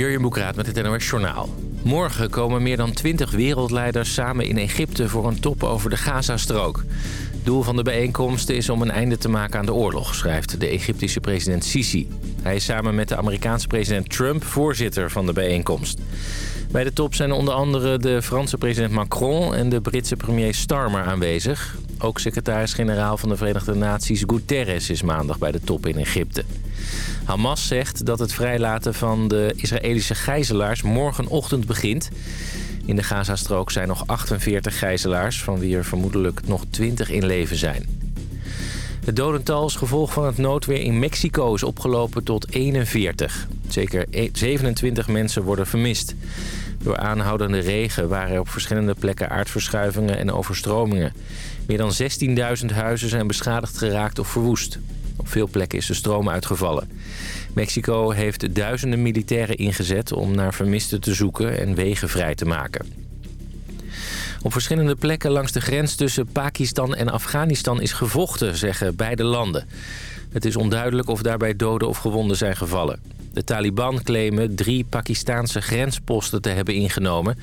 Jurjen Boekraat met het NOS Journaal. Morgen komen meer dan 20 wereldleiders samen in Egypte voor een top over de Gazastrook. Doel van de bijeenkomst is om een einde te maken aan de oorlog, schrijft de Egyptische president Sisi. Hij is samen met de Amerikaanse president Trump voorzitter van de bijeenkomst. Bij de top zijn onder andere de Franse president Macron en de Britse premier Starmer aanwezig. Ook secretaris-generaal van de Verenigde Naties Guterres is maandag bij de top in Egypte. Hamas zegt dat het vrijlaten van de Israëlische gijzelaars morgenochtend begint. In de Gazastrook zijn nog 48 gijzelaars, van wie er vermoedelijk nog 20 in leven zijn. Het dodental als gevolg van het noodweer in Mexico is opgelopen tot 41. Zeker 27 e- mensen worden vermist. Door aanhoudende regen waren er op verschillende plekken aardverschuivingen en overstromingen. Meer dan 16.000 huizen zijn beschadigd geraakt of verwoest. Op veel plekken is de stroom uitgevallen. Mexico heeft duizenden militairen ingezet om naar vermisten te zoeken en wegen vrij te maken. Op verschillende plekken langs de grens tussen Pakistan en Afghanistan is gevochten, zeggen beide landen. Het is onduidelijk of daarbij doden of gewonden zijn gevallen. De Taliban claimen drie Pakistaanse grensposten te hebben ingenomen...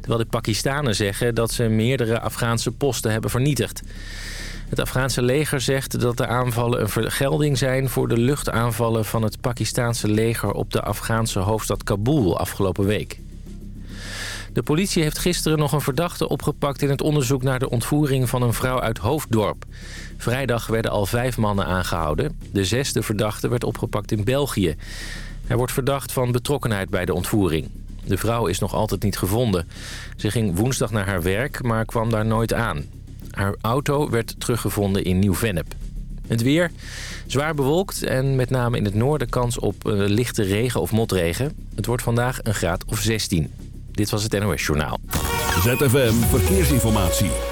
terwijl de Pakistanen zeggen dat ze meerdere Afghaanse posten hebben vernietigd. Het Afghaanse leger zegt dat de aanvallen een vergelding zijn... voor de luchtaanvallen van het Pakistaanse leger op de Afghaanse hoofdstad Kabul afgelopen week. De politie heeft gisteren nog een verdachte opgepakt in het onderzoek naar de ontvoering van een vrouw uit Hoofddorp. Vrijdag werden al vijf mannen aangehouden. De zesde verdachte werd opgepakt in België. Hij wordt verdacht van betrokkenheid bij de ontvoering. De vrouw is nog altijd niet gevonden. Ze ging woensdag naar haar werk, maar kwam daar nooit aan. Haar auto werd teruggevonden in Nieuw-Vennep. Het weer, zwaar bewolkt en met name in het noorden kans op uh, lichte regen of motregen. Het wordt vandaag een graad of 16. Dit was het NOS Journaal. ZFM Verkeersinformatie.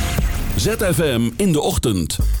ZFM in de ochtend.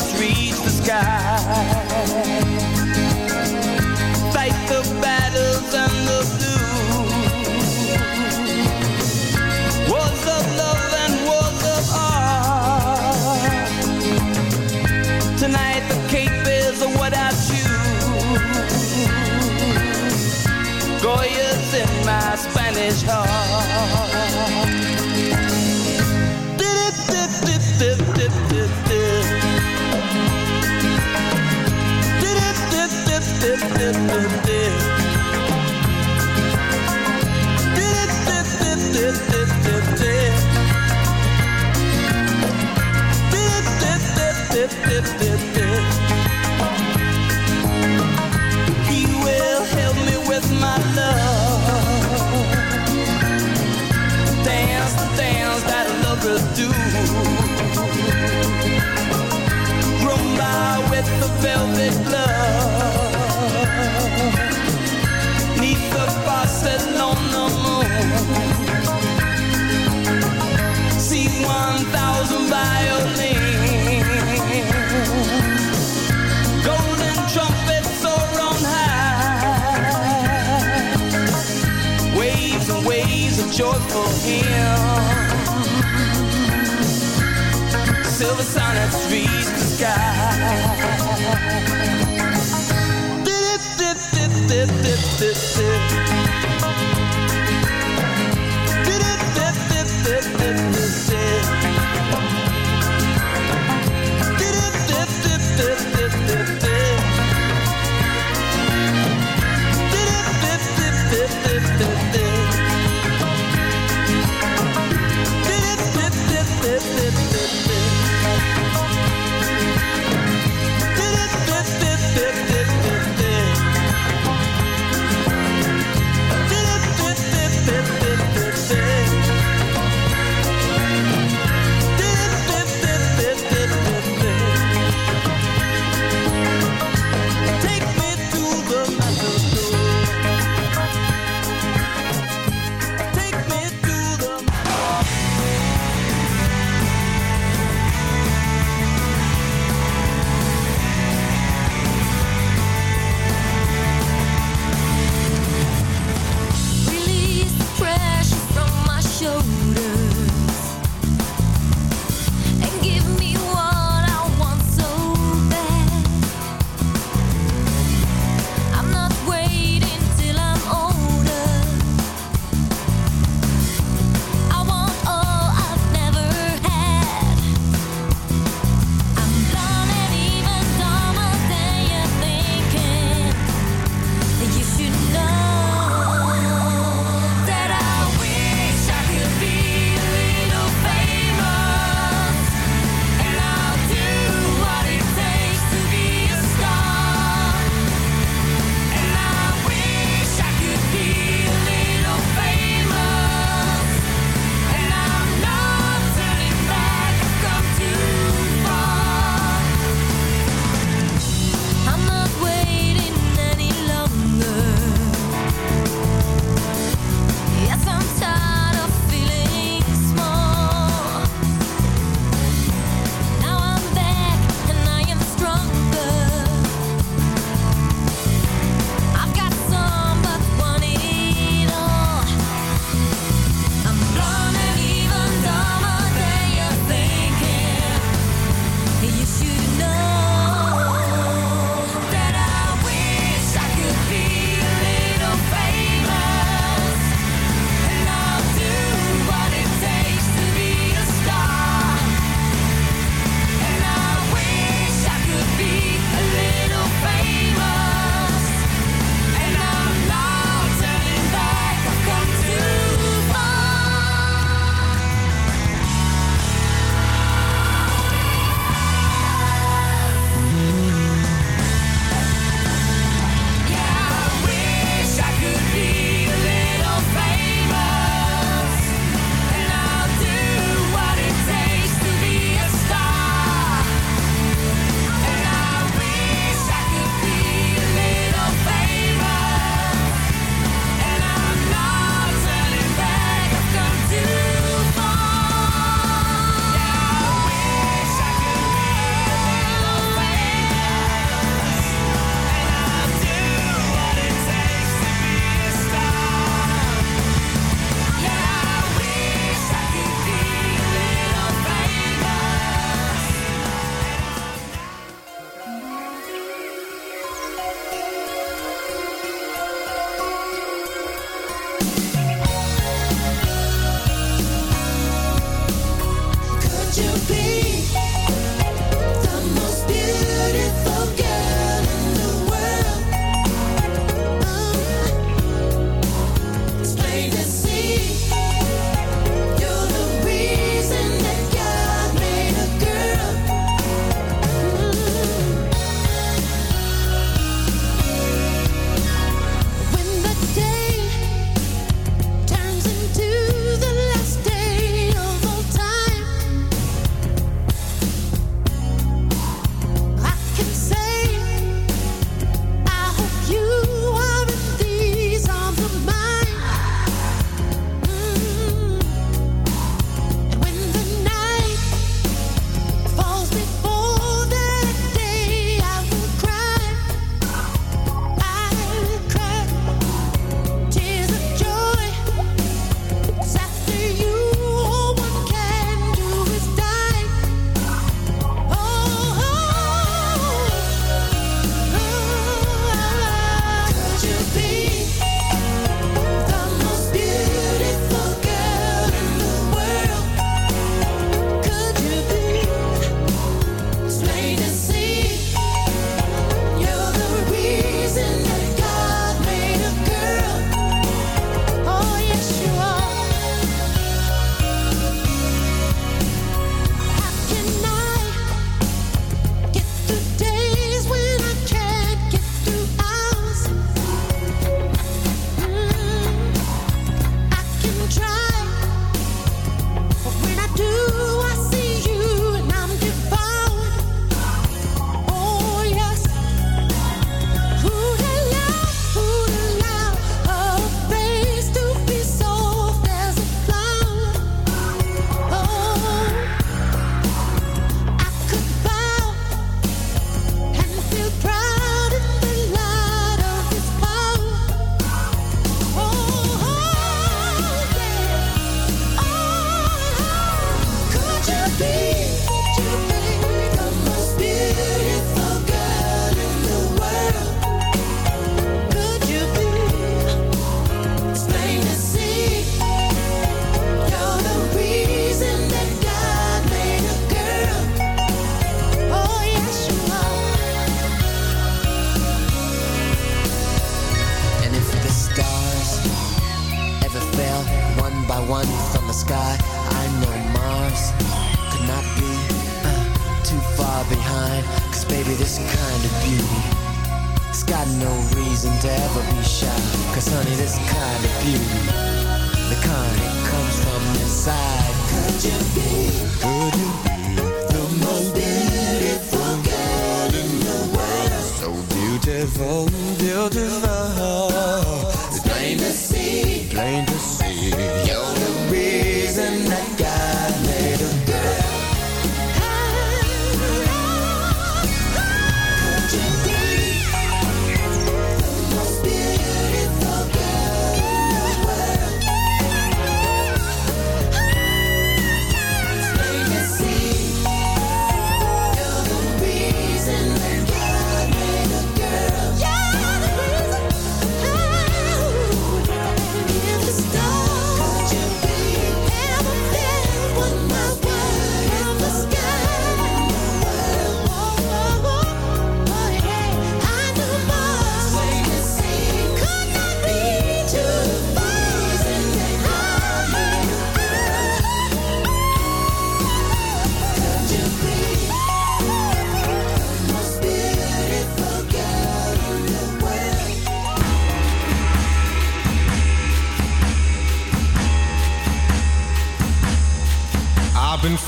Sunlets reach the sky. Fight the battles and the blues. Wars of love and wars of art. Tonight the cape is. Goya's in my Spanish heart. Velvet glove. Neath the Barcelona moon. See one thousand violins. Golden trumpets soar on high. Waves and waves of joyful hymn. Silver the sky. Dip, dip,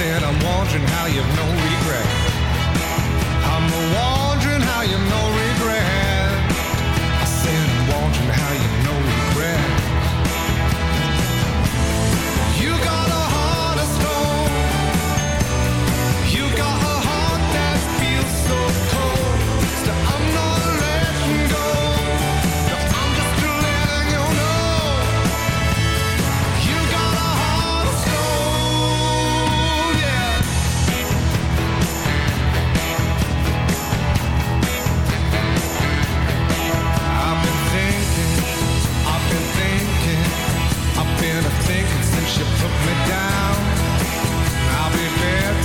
nothing. I'm wondering how you've no regret. I'm wondering how you know.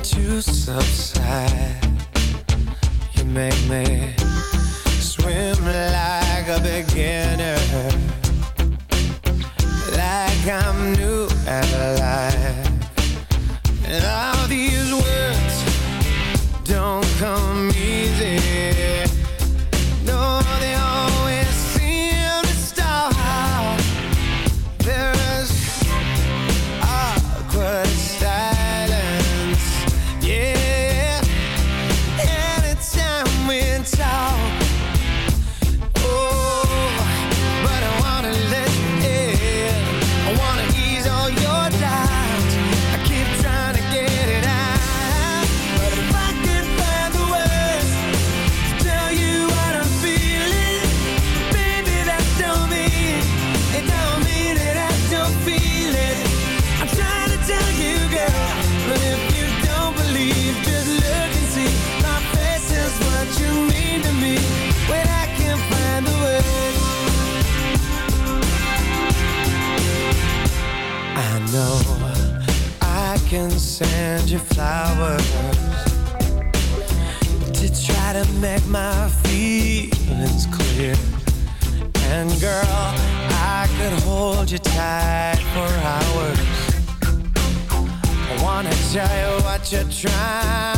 to subside. You make me swim like a beginner, like I'm new at what you're trying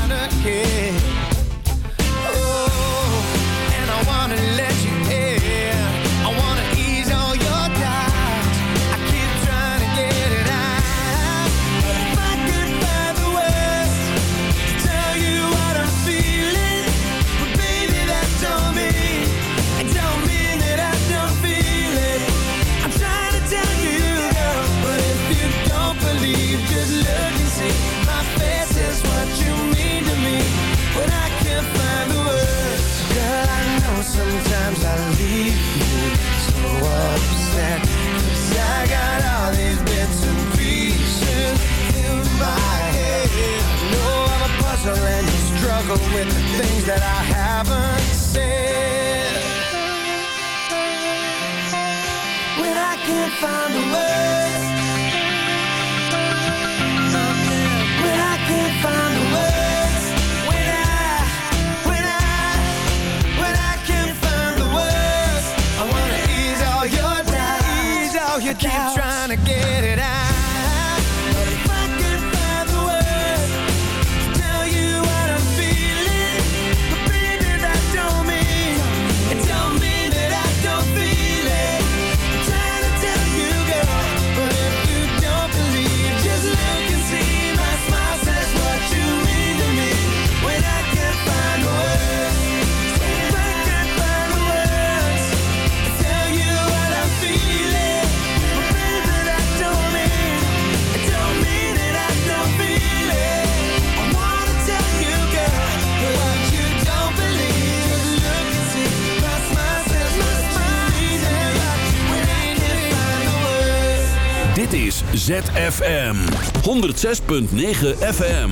ZFM. 106.9 FM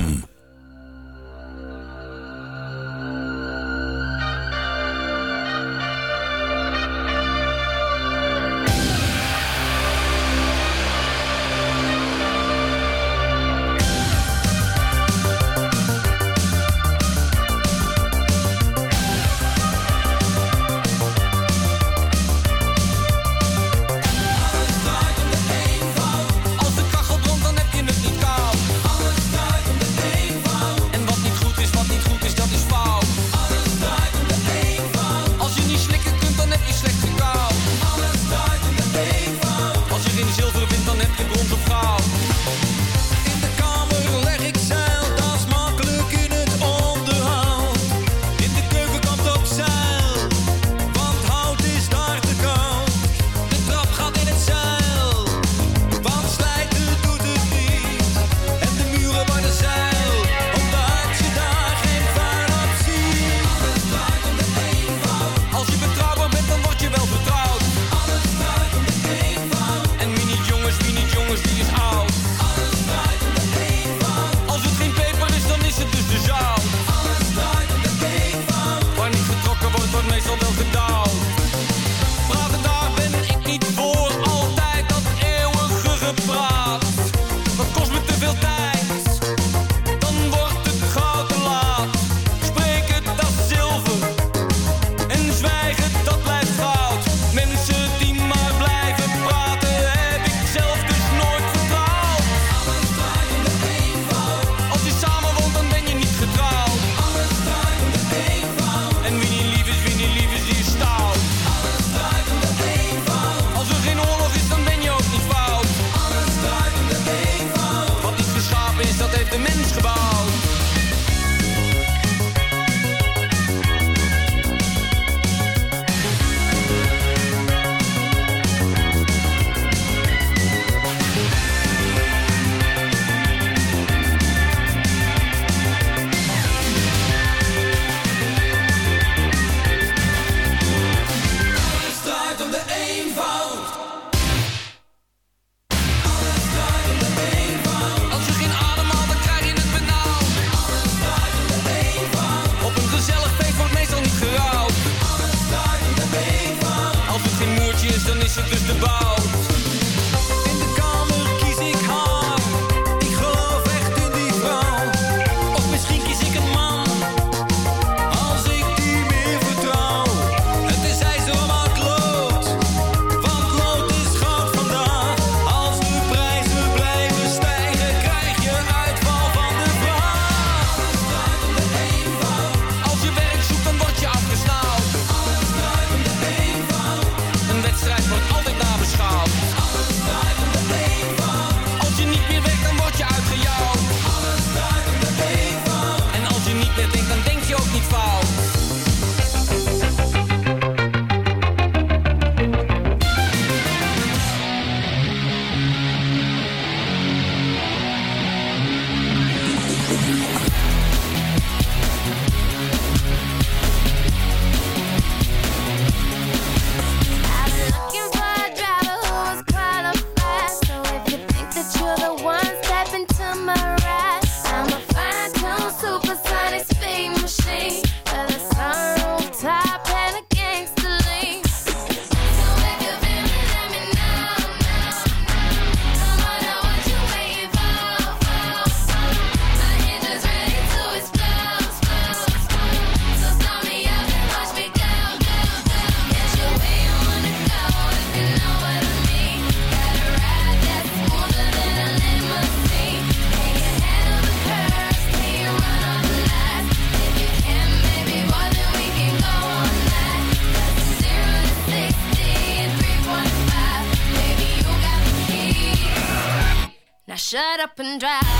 up and drive.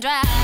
Drive.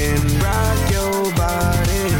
And rock your body,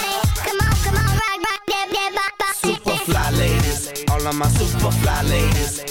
All of my super fly ladies,